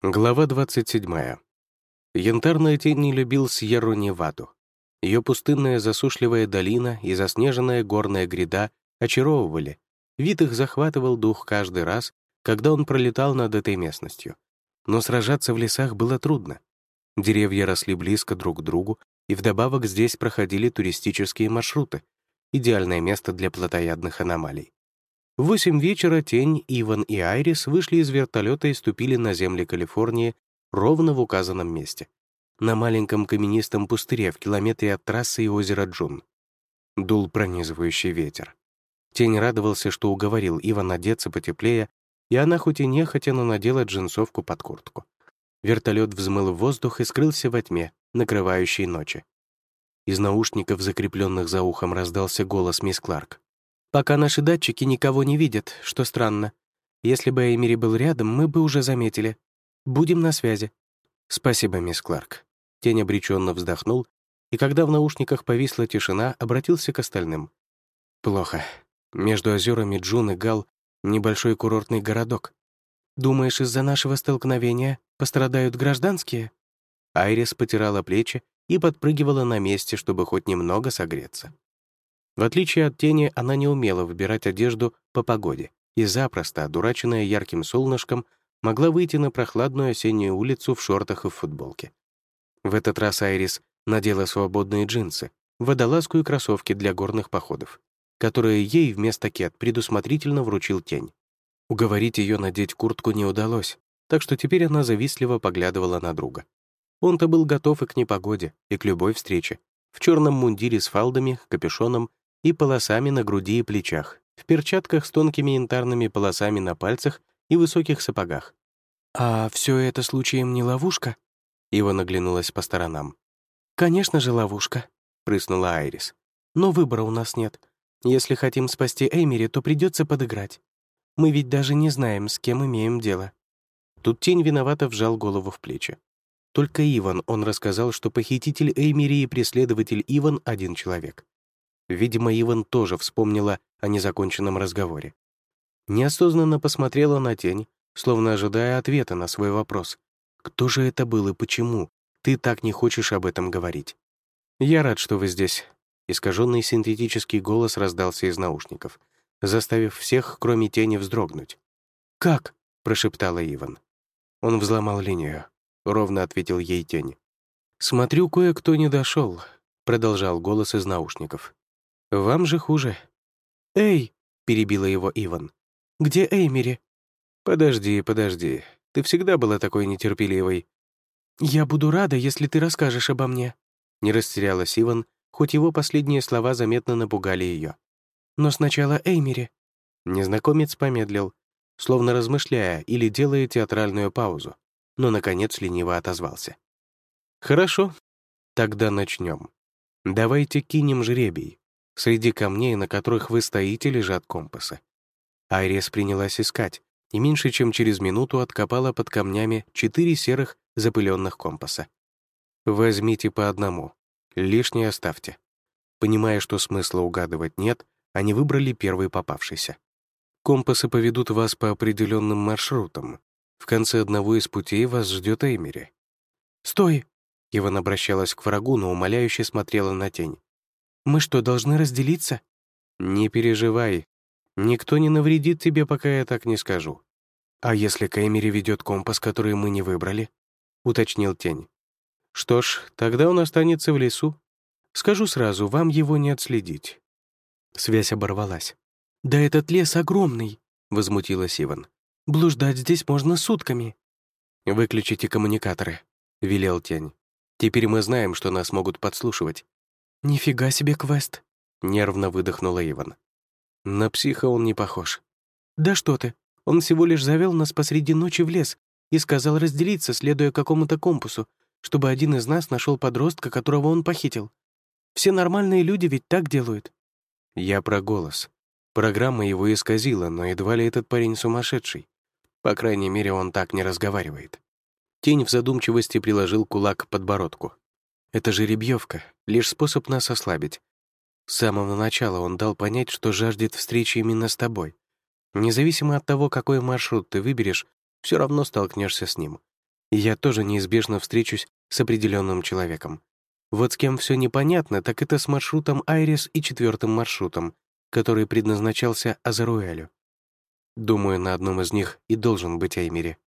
Глава 27. Янтарная тень не любил Сьерру-Неваду. Ее пустынная засушливая долина и заснеженная горная гряда очаровывали. Вид их захватывал дух каждый раз, когда он пролетал над этой местностью. Но сражаться в лесах было трудно. Деревья росли близко друг к другу, и вдобавок здесь проходили туристические маршруты, идеальное место для плотоядных аномалий. В восемь вечера Тень, Иван и Айрис вышли из вертолета и ступили на земли Калифорнии ровно в указанном месте, на маленьком каменистом пустыре в километре от трассы и озера Джун. Дул пронизывающий ветер. Тень радовался, что уговорил Иван одеться потеплее, и она хоть и нехотя, но надела джинсовку под куртку. Вертолет взмыл в воздух и скрылся во тьме, накрывающей ночи. Из наушников, закрепленных за ухом, раздался голос мисс Кларк. Пока наши датчики никого не видят, что странно. Если бы Эймери был рядом, мы бы уже заметили. Будем на связи. Спасибо, мисс Кларк. Тень обреченно вздохнул, и когда в наушниках повисла тишина, обратился к остальным. Плохо. Между озерами Джун и Гал небольшой курортный городок. Думаешь, из-за нашего столкновения пострадают гражданские? Айрис потирала плечи и подпрыгивала на месте, чтобы хоть немного согреться. В отличие от тени, она не умела выбирать одежду по погоде и запросто, одураченная ярким солнышком, могла выйти на прохладную осеннюю улицу в шортах и в футболке. В этот раз Айрис надела свободные джинсы, водолазку и кроссовки для горных походов, которые ей вместо кет предусмотрительно вручил тень. Уговорить ее надеть куртку не удалось, так что теперь она завистливо поглядывала на друга. Он-то был готов и к непогоде, и к любой встрече. В черном мундире с фалдами, капюшоном и полосами на груди и плечах, в перчатках с тонкими янтарными полосами на пальцах и высоких сапогах. «А все это случаем не ловушка?» Ива наглянулась по сторонам. «Конечно же ловушка», — прыснула Айрис. «Но выбора у нас нет. Если хотим спасти Эймери, то придется подыграть. Мы ведь даже не знаем, с кем имеем дело». Тут тень виновато вжал голову в плечи. Только Иван, он рассказал, что похититель Эймери и преследователь Иван — один человек. Видимо, Иван тоже вспомнила о незаконченном разговоре. Неосознанно посмотрела на тень, словно ожидая ответа на свой вопрос. «Кто же это был и почему? Ты так не хочешь об этом говорить?» «Я рад, что вы здесь». Искаженный синтетический голос раздался из наушников, заставив всех, кроме тени, вздрогнуть. «Как?» — прошептала Иван. Он взломал линию. Ровно ответил ей тень. «Смотрю, кое-кто не дошел», — продолжал голос из наушников. Вам же хуже». «Эй!» — перебила его Иван. «Где Эймери?» «Подожди, подожди. Ты всегда была такой нетерпеливой». «Я буду рада, если ты расскажешь обо мне», — не растерялась Иван, хоть его последние слова заметно напугали ее. «Но сначала Эймери». Незнакомец помедлил, словно размышляя или делая театральную паузу, но, наконец, лениво отозвался. «Хорошо, тогда начнем. Давайте кинем жребий. Среди камней, на которых вы стоите, лежат компасы. Айрес принялась искать, и меньше чем через минуту откопала под камнями четыре серых запыленных компаса. Возьмите по одному, лишнее оставьте. Понимая, что смысла угадывать нет, они выбрали первый попавшийся. Компасы поведут вас по определенным маршрутам. В конце одного из путей вас ждет Эймери. «Стой!» Иван обращалась к врагу, но умоляюще смотрела на тень. Мы что, должны разделиться?» «Не переживай. Никто не навредит тебе, пока я так не скажу. А если Кэмери ведет компас, который мы не выбрали?» — уточнил Тень. «Что ж, тогда он останется в лесу. Скажу сразу, вам его не отследить». Связь оборвалась. «Да этот лес огромный!» — возмутилась Иван. «Блуждать здесь можно сутками». «Выключите коммуникаторы», — велел Тень. «Теперь мы знаем, что нас могут подслушивать. «Нифига себе квест!» — нервно выдохнула Иван. На психа он не похож. «Да что ты! Он всего лишь завел нас посреди ночи в лес и сказал разделиться, следуя какому-то компасу, чтобы один из нас нашел подростка, которого он похитил. Все нормальные люди ведь так делают». Я про голос. Программа его исказила, но едва ли этот парень сумасшедший. По крайней мере, он так не разговаривает. Тень в задумчивости приложил кулак к подбородку. Это жеребьевка, лишь способ нас ослабить. С самого начала он дал понять, что жаждет встречи именно с тобой. Независимо от того, какой маршрут ты выберешь, все равно столкнешься с ним. Я тоже неизбежно встречусь с определенным человеком. Вот с кем все непонятно, так это с маршрутом Айрис и четвертым маршрутом, который предназначался Азаруэлю. Думаю, на одном из них и должен быть Эймери.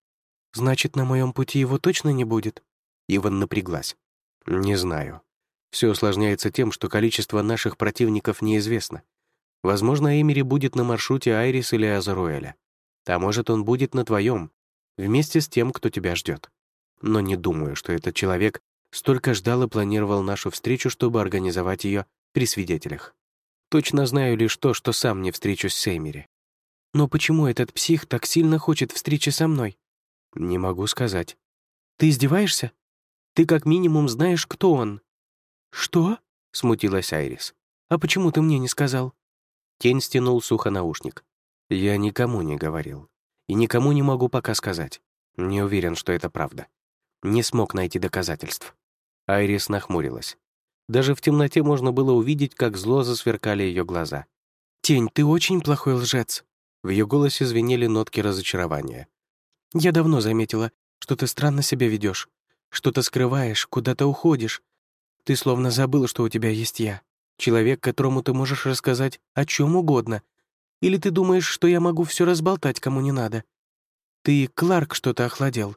Значит, на моем пути его точно не будет? Иван напряглась. Не знаю. Все усложняется тем, что количество наших противников неизвестно. Возможно, Эмери будет на маршруте Айрис или Азаруэля. А может, он будет на твоем, вместе с тем, кто тебя ждет. Но не думаю, что этот человек столько ждал и планировал нашу встречу, чтобы организовать ее при свидетелях. Точно знаю лишь то, что сам не встречусь с Эмери. Но почему этот псих так сильно хочет встречи со мной? Не могу сказать. Ты издеваешься? Ты как минимум знаешь, кто он. Что? Смутилась Айрис. А почему ты мне не сказал? Тень стянул сухо наушник. Я никому не говорил. И никому не могу пока сказать. Не уверен, что это правда. Не смог найти доказательств. Айрис нахмурилась. Даже в темноте можно было увидеть, как зло засверкали ее глаза. «Тень, ты очень плохой лжец!» В ее голосе звенели нотки разочарования. «Я давно заметила, что ты странно себя ведешь, что-то скрываешь, куда-то уходишь. Ты словно забыл, что у тебя есть я, человек, которому ты можешь рассказать о чем угодно. Или ты думаешь, что я могу все разболтать, кому не надо? Ты, Кларк, что-то охладел?»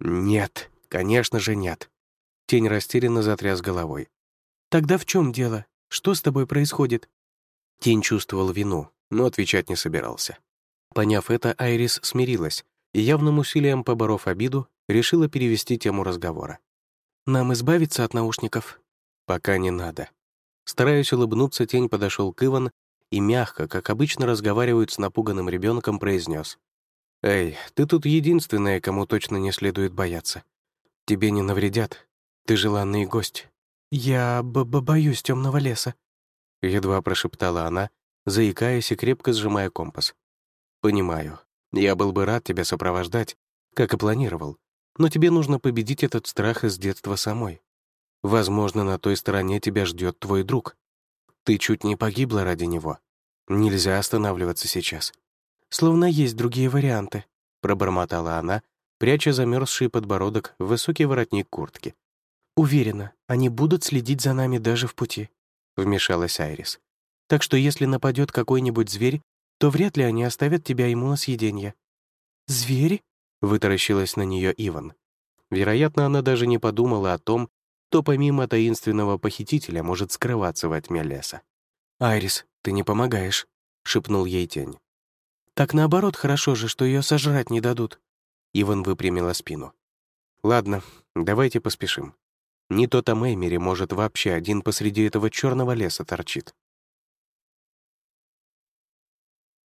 «Нет, конечно же нет», Тень растерянно затряс головой. «Тогда в чем дело? Что с тобой происходит?» Тень чувствовал вину, но отвечать не собирался. Поняв это, Айрис смирилась и, явным усилием поборов обиду, решила перевести тему разговора. «Нам избавиться от наушников?» «Пока не надо». Стараясь улыбнуться, тень подошел к Иван и мягко, как обычно разговаривают с напуганным ребенком, произнес. «Эй, ты тут единственная, кому точно не следует бояться. Тебе не навредят, ты желанный гость. Я б -б боюсь темного леса», — едва прошептала она, заикаясь и крепко сжимая компас. «Понимаю. Я был бы рад тебя сопровождать, как и планировал, но тебе нужно победить этот страх из детства самой. Возможно, на той стороне тебя ждет твой друг. Ты чуть не погибла ради него. Нельзя останавливаться сейчас. Словно есть другие варианты», — пробормотала она, пряча замерзший подбородок в высокий воротник куртки. «Уверена, они будут следить за нами даже в пути», — вмешалась Айрис. «Так что если нападет какой-нибудь зверь, то вряд ли они оставят тебя ему на съеденье». «Звери?» — вытаращилась на нее Иван. Вероятно, она даже не подумала о том, кто помимо таинственного похитителя может скрываться во тьме леса. «Айрис, ты не помогаешь», — шепнул ей тень. «Так наоборот, хорошо же, что ее сожрать не дадут». Иван выпрямила спину. «Ладно, давайте поспешим. Не то там Эймери, может, вообще один посреди этого черного леса торчит.